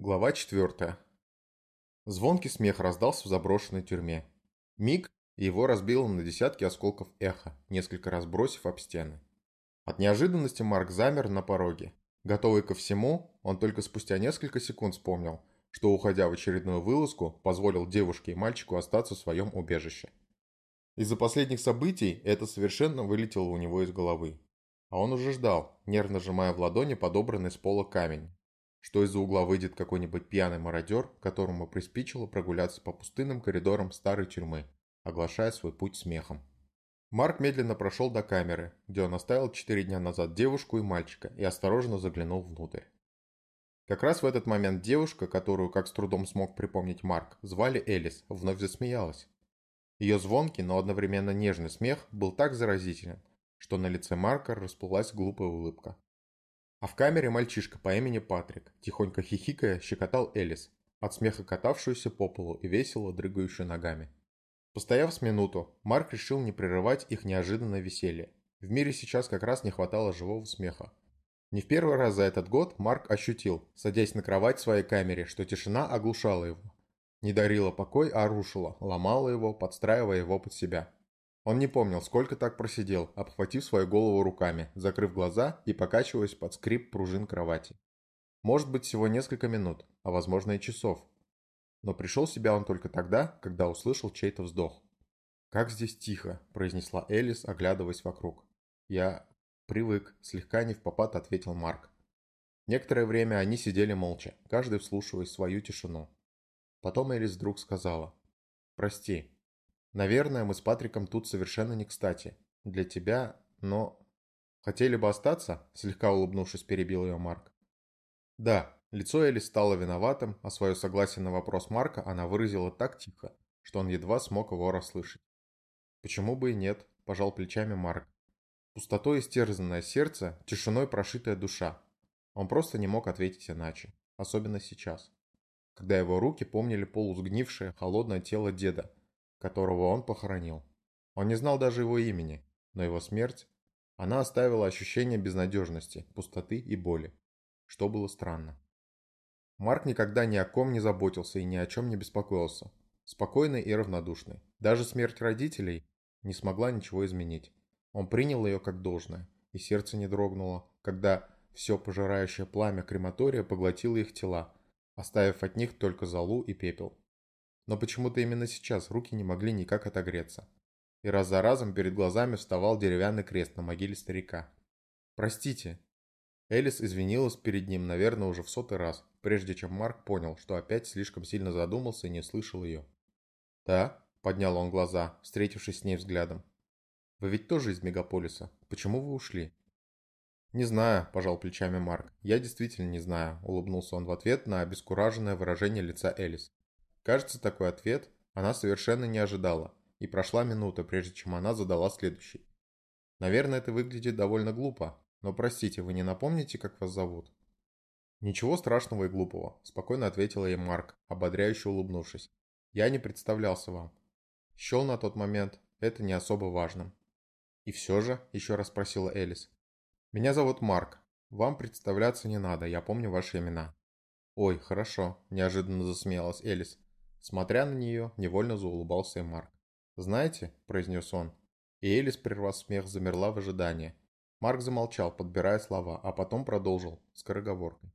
Глава 4. Звонкий смех раздался в заброшенной тюрьме. Миг, его разбило на десятки осколков эха, несколько раз бросив об стены. От неожиданности Марк замер на пороге. Готовый ко всему, он только спустя несколько секунд вспомнил, что, уходя в очередную вылазку, позволил девушке и мальчику остаться в своем убежище. Из-за последних событий это совершенно вылетело у него из головы. А он уже ждал, нервно сжимая в ладони подобранный с пола камень, что из-за угла выйдет какой-нибудь пьяный мародер, которому приспичило прогуляться по пустынным коридорам старой тюрьмы, оглашая свой путь смехом. Марк медленно прошел до камеры, где он оставил четыре дня назад девушку и мальчика, и осторожно заглянул внутрь. Как раз в этот момент девушка, которую, как с трудом смог припомнить Марк, звали Элис, вновь засмеялась. Ее звонкий, но одновременно нежный смех был так заразителен, что на лице Марка расплылась глупая улыбка. А в камере мальчишка по имени Патрик, тихонько хихикая, щекотал Элис, от смеха катавшуюся по полу и весело дрыгающую ногами. Постояв с минуту, Марк решил не прерывать их неожиданное веселье. В мире сейчас как раз не хватало живого смеха. Не в первый раз за этот год Марк ощутил, садясь на кровать в своей камере, что тишина оглушала его. Не дарила покой, а рушила, ломала его, подстраивая его под себя. Он не помнил, сколько так просидел, обхватив свою голову руками, закрыв глаза и покачиваясь под скрип пружин кровати. Может быть, всего несколько минут, а возможно и часов. Но пришел в себя он только тогда, когда услышал чей-то вздох. «Как здесь тихо», – произнесла Элис, оглядываясь вокруг. «Я привык», – слегка не в попад ответил Марк. Некоторое время они сидели молча, каждый вслушиваясь в свою тишину. Потом Элис вдруг сказала. «Прости, Наверное, мы с Патриком тут совершенно не кстати. Для тебя, но... Хотели бы остаться? Слегка улыбнувшись, перебил ее Марк. Да, лицо Эли стало виноватым, а свое согласие на вопрос Марка она выразила так тихо, что он едва смог его расслышать. Почему бы и нет, пожал плечами Марк. Пустотой истерзанное сердце, тишиной прошитая душа. Он просто не мог ответить иначе, особенно сейчас, когда его руки помнили полусгнившее, холодное тело деда, которого он похоронил. Он не знал даже его имени, но его смерть, она оставила ощущение безнадежности, пустоты и боли, что было странно. Марк никогда ни о ком не заботился и ни о чем не беспокоился. Спокойный и равнодушный. Даже смерть родителей не смогла ничего изменить. Он принял ее как должное, и сердце не дрогнуло, когда все пожирающее пламя крематория поглотило их тела, оставив от них только золу и пепел. Но почему-то именно сейчас руки не могли никак отогреться. И раз за разом перед глазами вставал деревянный крест на могиле старика. «Простите». Элис извинилась перед ним, наверное, уже в сотый раз, прежде чем Марк понял, что опять слишком сильно задумался и не слышал ее. «Да?» – поднял он глаза, встретившись с ней взглядом. «Вы ведь тоже из мегаполиса. Почему вы ушли?» «Не знаю», – пожал плечами Марк. «Я действительно не знаю», – улыбнулся он в ответ на обескураженное выражение лица Элис. Кажется, такой ответ она совершенно не ожидала, и прошла минута, прежде чем она задала следующий. Наверное, это выглядит довольно глупо, но простите, вы не напомните, как вас зовут? Ничего страшного и глупого, спокойно ответила ей Марк, ободряюще улыбнувшись. Я не представлялся вам. Счел на тот момент это не особо важным. И все же, еще раз спросила Элис. Меня зовут Марк. Вам представляться не надо, я помню ваши имена. Ой, хорошо, неожиданно засмеялась Элис. Смотря на нее, невольно заулыбался и Марк. «Знаете», – произнес он, и Элис, прервав смех, замерла в ожидании. Марк замолчал, подбирая слова, а потом продолжил, скороговоркой.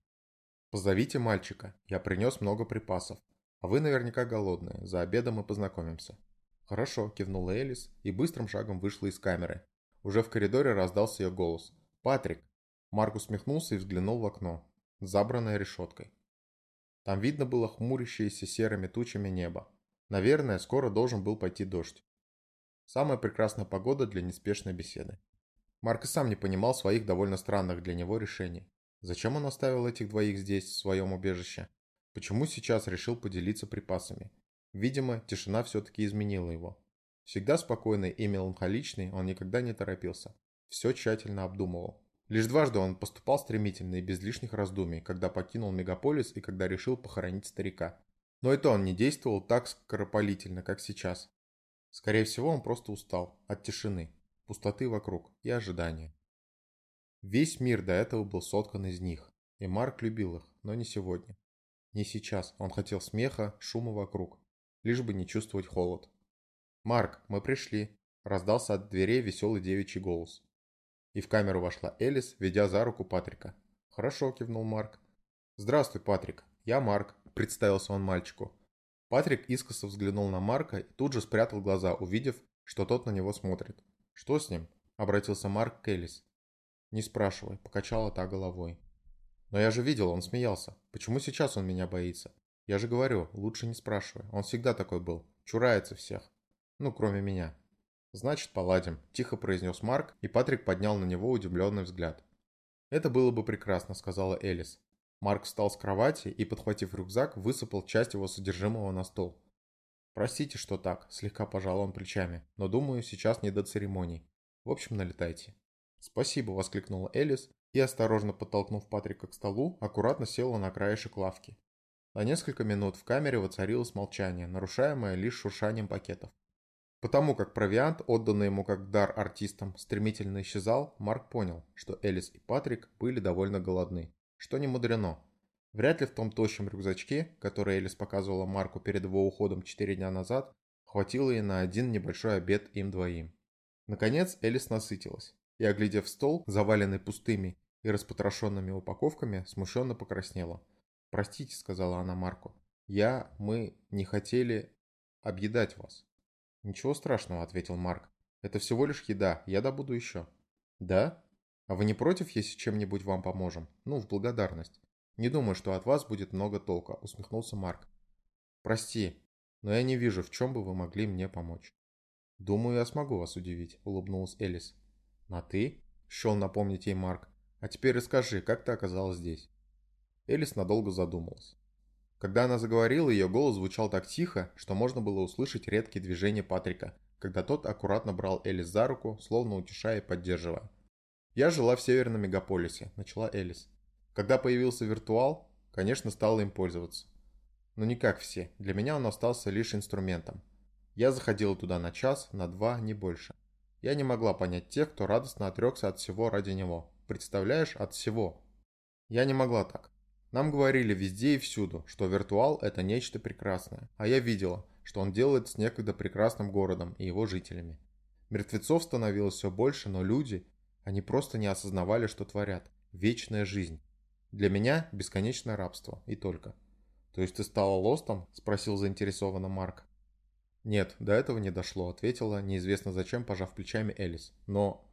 «Позовите мальчика, я принес много припасов, а вы наверняка голодные, за обедом мы познакомимся». «Хорошо», – кивнула Элис и быстрым шагом вышла из камеры. Уже в коридоре раздался ее голос. «Патрик!» Марк усмехнулся и взглянул в окно, забранное решеткой. Там видно было хмурящееся серыми тучами небо. Наверное, скоро должен был пойти дождь. Самая прекрасная погода для неспешной беседы. Марк и сам не понимал своих довольно странных для него решений. Зачем он оставил этих двоих здесь, в своем убежище? Почему сейчас решил поделиться припасами? Видимо, тишина все-таки изменила его. Всегда спокойный и меланхоличный, он никогда не торопился. Все тщательно обдумывал. Лишь дважды он поступал стремительно и без лишних раздумий, когда покинул мегаполис и когда решил похоронить старика. Но и то он не действовал так скоропалительно, как сейчас. Скорее всего, он просто устал от тишины, пустоты вокруг и ожидания. Весь мир до этого был соткан из них, и Марк любил их, но не сегодня. Не сейчас, он хотел смеха, шума вокруг, лишь бы не чувствовать холод. «Марк, мы пришли», – раздался от дверей веселый девичий голос. И в камеру вошла Элис, ведя за руку Патрика. «Хорошо», – кивнул Марк. «Здравствуй, Патрик. Я Марк», – представился он мальчику. Патрик искоса взглянул на Марка и тут же спрятал глаза, увидев, что тот на него смотрит. «Что с ним?» – обратился Марк к Элис. «Не спрашивай», – покачала та головой. «Но я же видел, он смеялся. Почему сейчас он меня боится? Я же говорю, лучше не спрашивай. Он всегда такой был. Чурается всех. Ну, кроме меня». «Значит, поладим», – тихо произнес Марк, и Патрик поднял на него удивленный взгляд. «Это было бы прекрасно», – сказала Элис. Марк встал с кровати и, подхватив рюкзак, высыпал часть его содержимого на стол. «Простите, что так», – слегка пожал он плечами, – «но думаю, сейчас не до церемоний. В общем, налетайте». «Спасибо», – воскликнула Элис и, осторожно подтолкнув Патрика к столу, аккуратно села на краешек лавки. На несколько минут в камере воцарилось молчание, нарушаемое лишь шуршанием пакетов. Потому как провиант, отданный ему как дар артистам, стремительно исчезал, Марк понял, что Элис и Патрик были довольно голодны. Что не мудрено. Вряд ли в том тощем рюкзачке, который Элис показывала Марку перед его уходом 4 дня назад, хватило и на один небольшой обед им двоим. Наконец Элис насытилась и, оглядев стол, заваленный пустыми и распотрошенными упаковками, смущенно покраснела. «Простите», — сказала она Марку, — «я, мы не хотели объедать вас». «Ничего страшного», — ответил Марк. «Это всего лишь еда, я добуду еще». «Да? А вы не против, если чем-нибудь вам поможем? Ну, в благодарность». «Не думаю, что от вас будет много толка», — усмехнулся Марк. «Прости, но я не вижу, в чем бы вы могли мне помочь». «Думаю, я смогу вас удивить», — улыбнулась Элис. «На ты?» – шел напомнить ей Марк. «А теперь расскажи, как ты оказалась здесь?» Элис надолго задумалась. Когда она заговорила, ее голос звучал так тихо, что можно было услышать редкие движения Патрика, когда тот аккуратно брал Элис за руку, словно утешая и поддерживая. «Я жила в северном мегаполисе», – начала Элис. «Когда появился виртуал, конечно, стала им пользоваться. Но не как все, для меня он остался лишь инструментом. Я заходила туда на час, на два, не больше. Я не могла понять тех, кто радостно отрекся от всего ради него. Представляешь, от всего. Я не могла так. Нам говорили везде и всюду, что виртуал – это нечто прекрасное. А я видела, что он делает с некогда прекрасным городом и его жителями. Мертвецов становилось все больше, но люди, они просто не осознавали, что творят. Вечная жизнь. Для меня бесконечное рабство, и только. То есть ты стала лостом? Спросил заинтересованно Марк. «Нет, до этого не дошло», — ответила, неизвестно зачем, пожав плечами Элис. «Но...»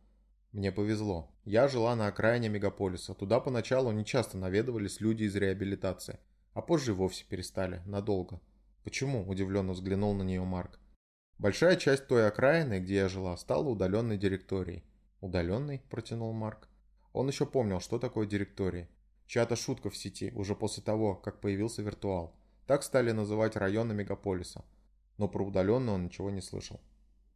«Мне повезло. Я жила на окраине мегаполиса. Туда поначалу нечасто наведывались люди из реабилитации, а позже вовсе перестали. Надолго». «Почему?» – удивленно взглянул на нее Марк. «Большая часть той окраины, где я жила, стала удаленной директорией». «Удаленной?» – протянул Марк. Он еще помнил, что такое директория. Чья-то шутка в сети, уже после того, как появился виртуал. Так стали называть районы мегаполиса но про удаленную он ничего не слышал.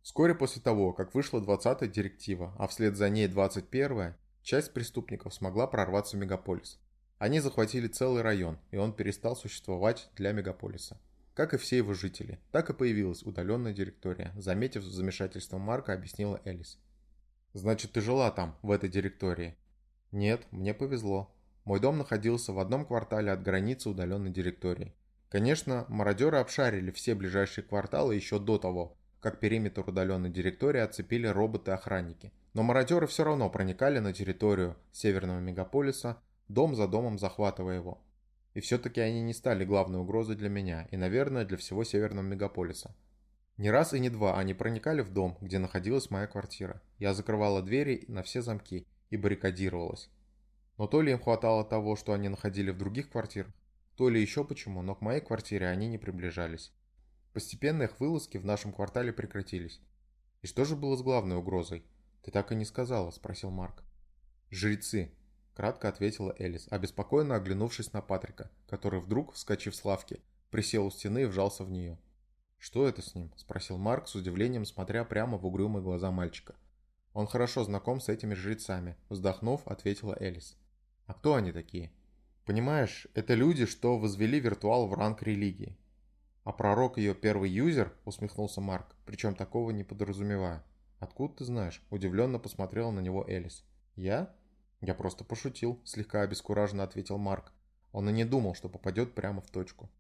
Вскоре после того, как вышла 20-я директива, а вслед за ней 21-я, часть преступников смогла прорваться в мегаполис. Они захватили целый район, и он перестал существовать для мегаполиса. Как и все его жители, так и появилась удаленная директория, заметив замешательство Марка, объяснила Элис. «Значит, ты жила там, в этой директории?» «Нет, мне повезло. Мой дом находился в одном квартале от границы удаленной директории. Конечно, мародеры обшарили все ближайшие кварталы еще до того, как периметр удаленной директории оцепили роботы-охранники. Но мародеры все равно проникали на территорию северного мегаполиса, дом за домом захватывая его. И все-таки они не стали главной угрозой для меня и, наверное, для всего северного мегаполиса. Не раз и не два они проникали в дом, где находилась моя квартира. Я закрывала двери на все замки и баррикадировалась. Но то ли им хватало того, что они находили в других квартирах, то ли еще почему, но к моей квартире они не приближались. Постепенно их вылазки в нашем квартале прекратились. И что же было с главной угрозой? Ты так и не сказала, спросил Марк. Жрецы, кратко ответила Элис, обеспокоенно оглянувшись на Патрика, который вдруг, вскочив с лавки, присел у стены и вжался в нее. «Что это с ним?» – спросил Марк с удивлением, смотря прямо в угрюмые глаза мальчика. «Он хорошо знаком с этими жрецами», – вздохнув, ответила Элис. «А кто они такие?» Понимаешь, это люди, что возвели виртуал в ранг религии. А пророк ее первый юзер, усмехнулся Марк, причем такого не подразумевая. Откуда ты знаешь? Удивленно посмотрела на него Элис. Я? Я просто пошутил, слегка обескураженно ответил Марк. Он и не думал, что попадет прямо в точку.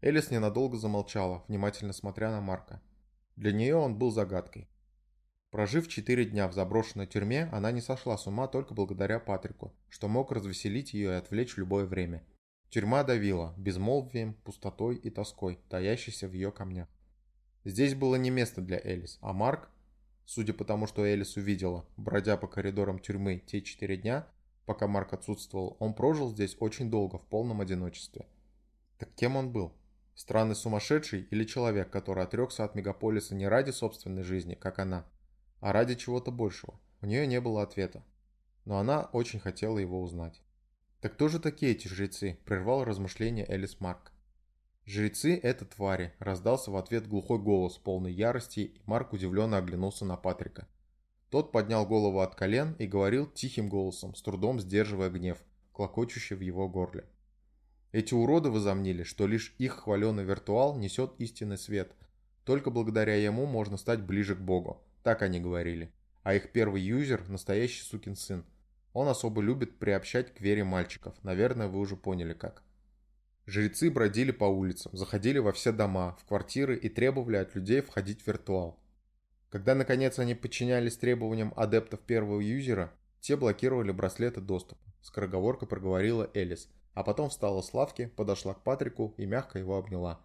Элис ненадолго замолчала, внимательно смотря на Марка. Для нее он был загадкой. Прожив четыре дня в заброшенной тюрьме, она не сошла с ума только благодаря Патрику, что мог развеселить ее и отвлечь в любое время. Тюрьма давила безмолвием, пустотой и тоской, таящейся в ее камнях. Здесь было не место для Элис, а Марк, судя по тому, что Элис увидела, бродя по коридорам тюрьмы те четыре дня, пока Марк отсутствовал, он прожил здесь очень долго, в полном одиночестве. Так кем он был? Странный сумасшедший или человек, который отрекся от мегаполиса не ради собственной жизни, как она, а ради чего-то большего. У нее не было ответа. Но она очень хотела его узнать. «Так кто же такие эти жрецы?» – прервал размышления Элис Марк. «Жрецы – это твари», – раздался в ответ глухой голос, полный ярости, и Марк удивленно оглянулся на Патрика. Тот поднял голову от колен и говорил тихим голосом, с трудом сдерживая гнев, клокочущий в его горле. Эти уроды возомнили, что лишь их хваленый виртуал несет истинный свет. Только благодаря ему можно стать ближе к Богу. Так они говорили. А их первый юзер – настоящий сукин сын. Он особо любит приобщать к вере мальчиков. Наверное, вы уже поняли как. Жрецы бродили по улицам, заходили во все дома, в квартиры и требовали от людей входить в виртуал. Когда наконец они подчинялись требованиям адептов первого юзера, те блокировали браслеты доступа. Скороговорка проговорила Элис, а потом встала с лавки, подошла к Патрику и мягко его обняла.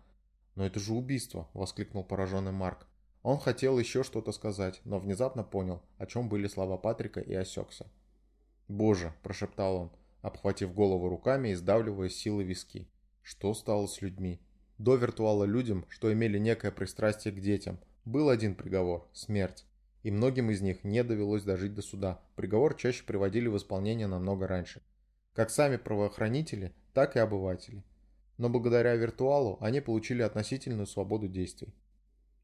«Но это же убийство!» – воскликнул пораженный Марк. Он хотел еще что-то сказать, но внезапно понял, о чем были слова Патрика и осекся. «Боже!» – прошептал он, обхватив голову руками и сдавливая силы виски. Что стало с людьми? До виртуала людям, что имели некое пристрастие к детям, был один приговор – смерть. И многим из них не довелось дожить до суда. Приговор чаще приводили в исполнение намного раньше. Как сами правоохранители, так и обыватели. Но благодаря виртуалу они получили относительную свободу действий.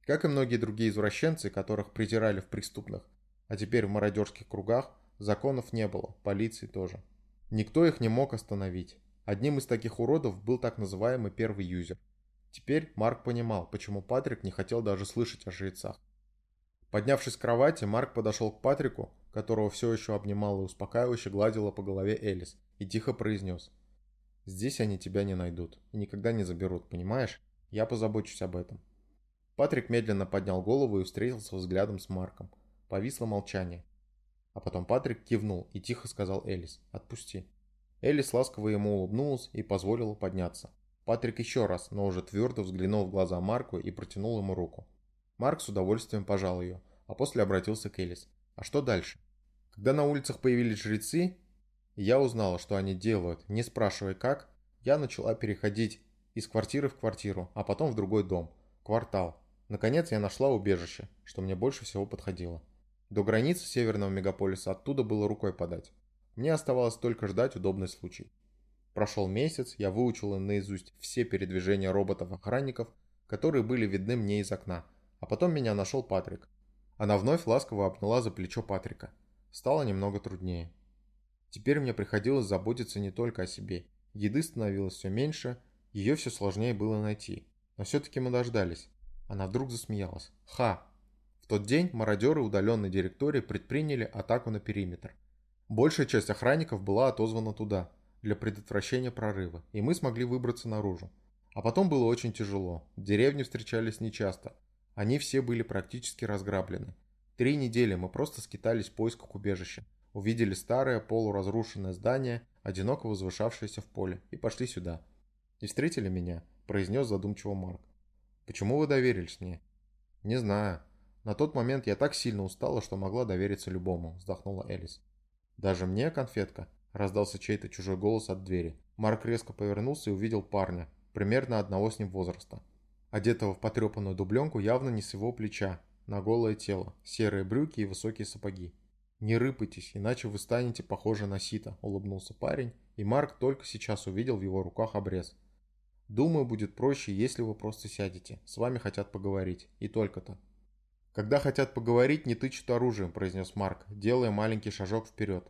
Как и многие другие извращенцы, которых притирали в преступных, а теперь в мародерских кругах, законов не было, полиции тоже. Никто их не мог остановить. Одним из таких уродов был так называемый первый юзер. Теперь Марк понимал, почему Патрик не хотел даже слышать о жрецах. Поднявшись с кровати, Марк подошел к Патрику, которого все еще обнимала и успокаивающе гладила по голове Элис, и тихо произнес. «Здесь они тебя не найдут и никогда не заберут, понимаешь? Я позабочусь об этом». Патрик медленно поднял голову и встретился взглядом с Марком. Повисло молчание. А потом Патрик кивнул и тихо сказал Элис «Отпусти». Элис ласково ему улыбнулась и позволила подняться. Патрик еще раз, но уже твердо взглянул в глаза Марку и протянул ему руку. Марк с удовольствием пожал ее, а после обратился к Элис. «А что дальше?» Когда на улицах появились жрецы, я узнала, что они делают, не спрашивая как, я начала переходить из квартиры в квартиру, а потом в другой дом, квартал, Наконец я нашла убежище, что мне больше всего подходило. До границы северного мегаполиса оттуда было рукой подать. Мне оставалось только ждать удобный случай. Прошел месяц, я выучила наизусть все передвижения роботов-охранников, которые были видны мне из окна, а потом меня нашел Патрик. Она вновь ласково обняла за плечо Патрика. Стало немного труднее. Теперь мне приходилось заботиться не только о себе. Еды становилось все меньше, ее все сложнее было найти. Но все-таки мы дождались. Она вдруг засмеялась. Ха! В тот день мародеры удаленной директории предприняли атаку на периметр. Большая часть охранников была отозвана туда, для предотвращения прорыва, и мы смогли выбраться наружу. А потом было очень тяжело. Деревни встречались нечасто. Они все были практически разграблены. Три недели мы просто скитались в поисках убежища. Увидели старое полуразрушенное здание, одиноко возвышавшееся в поле, и пошли сюда. «И встретили меня», – произнес задумчиво Марк. Почему вы доверились мне? Не знаю. На тот момент я так сильно устала, что могла довериться любому, вздохнула Элис. Даже мне, конфетка? Раздался чей-то чужой голос от двери. Марк резко повернулся и увидел парня, примерно одного с ним возраста. Одетого в потрепанную дубленку явно не с его плеча, на голое тело, серые брюки и высокие сапоги. «Не рыпайтесь, иначе вы станете похожи на сито», – улыбнулся парень, и Марк только сейчас увидел в его руках обрез. Думаю, будет проще, если вы просто сядете. С вами хотят поговорить. И только-то. Когда хотят поговорить, не тычут оружием, произнес Марк, делая маленький шажок вперед,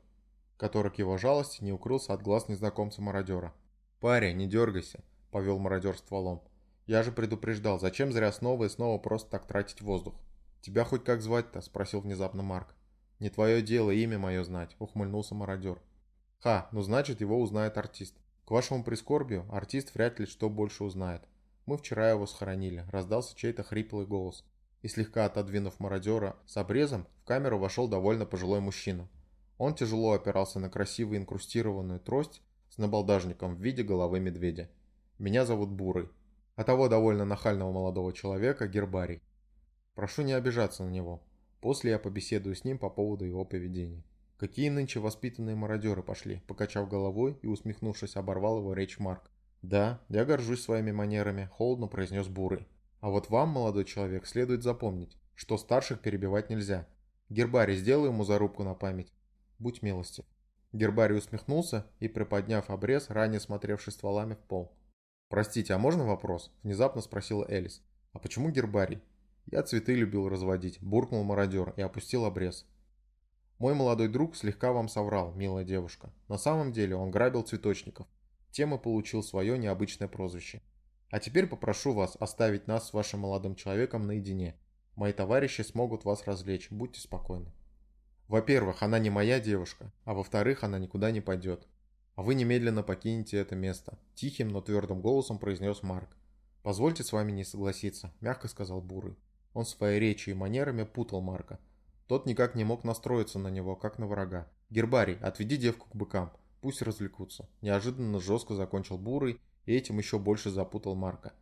который к его жалости не укрылся от глаз незнакомца-мародера. «Паря, не дергайся», — повел мародер стволом. «Я же предупреждал, зачем зря снова и снова просто так тратить воздух?» «Тебя хоть как звать-то?» — спросил внезапно Марк. «Не твое дело имя мое знать», — ухмыльнулся мародер. «Ха, ну значит его узнает артист». К вашему прискорбию, артист вряд ли что больше узнает. Мы вчера его схоронили, раздался чей-то хриплый голос. И слегка отодвинув мародера с обрезом, в камеру вошел довольно пожилой мужчина. Он тяжело опирался на красивую инкрустированную трость с набалдажником в виде головы медведя. Меня зовут Бурый. А того довольно нахального молодого человека Гербарий. Прошу не обижаться на него. После я побеседую с ним по поводу его поведения. Какие нынче воспитанные мародеры пошли, покачав головой и усмехнувшись, оборвал его речь Марк. Да, я горжусь своими манерами, холодно произнес Бурый. А вот вам, молодой человек, следует запомнить, что старших перебивать нельзя. Гербарий, сделай ему зарубку на память. Будь милостив. Гербарий усмехнулся и, приподняв обрез, ранее смотревший стволами в пол. «Простите, а можно вопрос?» – внезапно спросила Элис. «А почему гербарий?» «Я цветы любил разводить», – буркнул мародер и опустил обрез. «Мой молодой друг слегка вам соврал, милая девушка. На самом деле он грабил цветочников. Тем и получил свое необычное прозвище. А теперь попрошу вас оставить нас с вашим молодым человеком наедине. Мои товарищи смогут вас развлечь, будьте спокойны». Во-первых, она не моя девушка, а во-вторых, она никуда не пойдет. А вы немедленно покинете это место, тихим, но твердым голосом произнес Марк. Позвольте с вами не согласиться, мягко сказал Бурый. Он своей речью и манерами путал Марка. Тот никак не мог настроиться на него, как на врага. Гербарий, отведи девку к быкам, пусть развлекутся. Неожиданно жестко закончил Бурый и этим еще больше запутал Марка.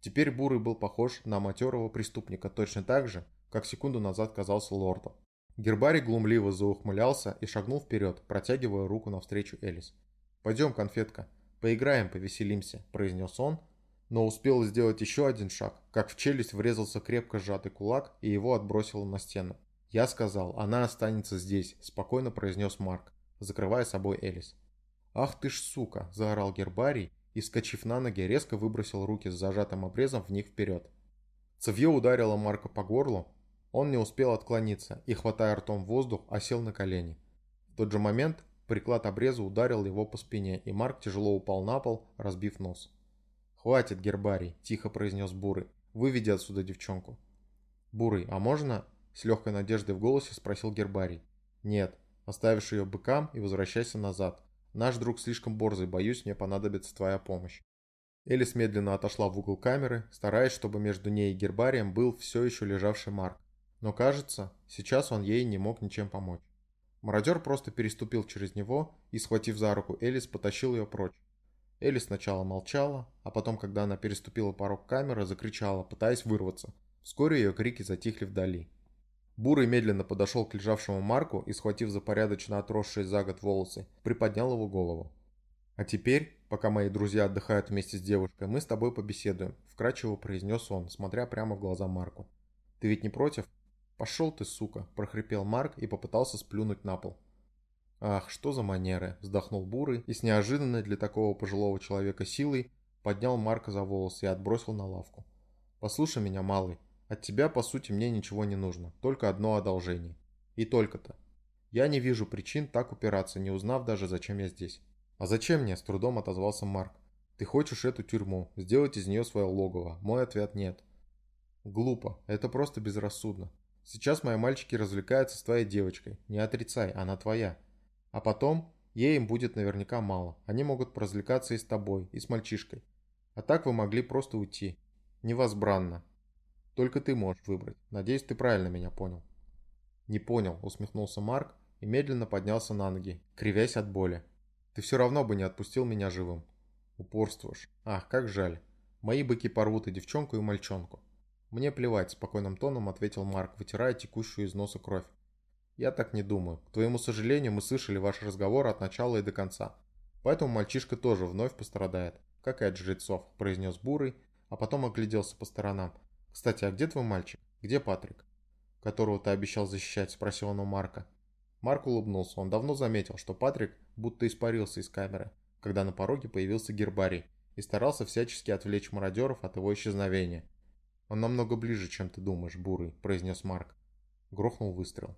Теперь Бурый был похож на матерого преступника точно так же, как секунду назад казался лордом. Гербарий глумливо заухмылялся и шагнул вперед, протягивая руку навстречу Элис. «Пойдем, конфетка, поиграем, повеселимся», – произнес он, но успел сделать еще один шаг, как в челюсть врезался крепко сжатый кулак и его отбросило на стену. «Я сказал, она останется здесь», – спокойно произнес Марк, закрывая собой Элис. «Ах ты ж сука!» – заорал Гербарий и, скачив на ноги, резко выбросил руки с зажатым обрезом в них вперед. Цевье ударило Марка по горлу, он не успел отклониться и, хватая ртом воздух, осел на колени. В тот же момент приклад обреза ударил его по спине, и Марк тяжело упал на пол, разбив нос. «Хватит, Гербарий», – тихо произнес Бурый. «Выведи отсюда девчонку». «Бурый, а можно?» – с легкой надеждой в голосе спросил Гербарий. «Нет. Оставишь ее быкам и возвращайся назад. Наш друг слишком борзый, боюсь, мне понадобится твоя помощь». Элис медленно отошла в угол камеры, стараясь, чтобы между ней и Гербарием был все еще лежавший Марк. Но кажется, сейчас он ей не мог ничем помочь. Мародер просто переступил через него и, схватив за руку Элис, потащил ее прочь. Элис сначала молчала, а потом, когда она переступила порог камеры, закричала, пытаясь вырваться. Вскоре ее крики затихли вдали. Бурый медленно подошел к лежавшему Марку и, схватив за порядочно отросшие за год волосы, приподнял его голову. «А теперь, пока мои друзья отдыхают вместе с девушкой, мы с тобой побеседуем», – вкрадчиво произнес он, смотря прямо в глаза Марку. «Ты ведь не против?» «Пошел ты, сука!» – прохрипел Марк и попытался сплюнуть на пол. «Ах, что за манеры!» – вздохнул Бурый и с неожиданной для такого пожилого человека силой поднял Марка за волосы и отбросил на лавку. «Послушай меня, малый, от тебя, по сути, мне ничего не нужно, только одно одолжение. И только-то. Я не вижу причин так упираться, не узнав даже, зачем я здесь». «А зачем мне?» – с трудом отозвался Марк. «Ты хочешь эту тюрьму, сделать из нее свое логово. Мой ответ – нет». «Глупо, это просто безрассудно. Сейчас мои мальчики развлекаются с твоей девочкой. Не отрицай, она твоя. А потом, ей им будет наверняка мало. Они могут поразвлекаться и с тобой, и с мальчишкой. А так вы могли просто уйти. Невозбранно. Только ты можешь выбрать. Надеюсь, ты правильно меня понял. Не понял, усмехнулся Марк и медленно поднялся на ноги, кривясь от боли. Ты все равно бы не отпустил меня живым. Упорствуешь. Ах, как жаль. Мои быки порвут и девчонку, и мальчонку. «Мне плевать», – спокойным тоном ответил Марк, вытирая текущую из носа кровь. «Я так не думаю. К твоему сожалению, мы слышали ваш разговор от начала и до конца. Поэтому мальчишка тоже вновь пострадает, как и от жрецов», – произнес Бурый, а потом огляделся по сторонам. «Кстати, а где твой мальчик? Где Патрик?» «Которого ты обещал защищать?» – спросил он у Марка. Марк улыбнулся. Он давно заметил, что Патрик будто испарился из камеры, когда на пороге появился Гербарий, и старался всячески отвлечь мародеров от его исчезновения. «Он намного ближе, чем ты думаешь, Бурый», – произнес Марк. Грохнул выстрел.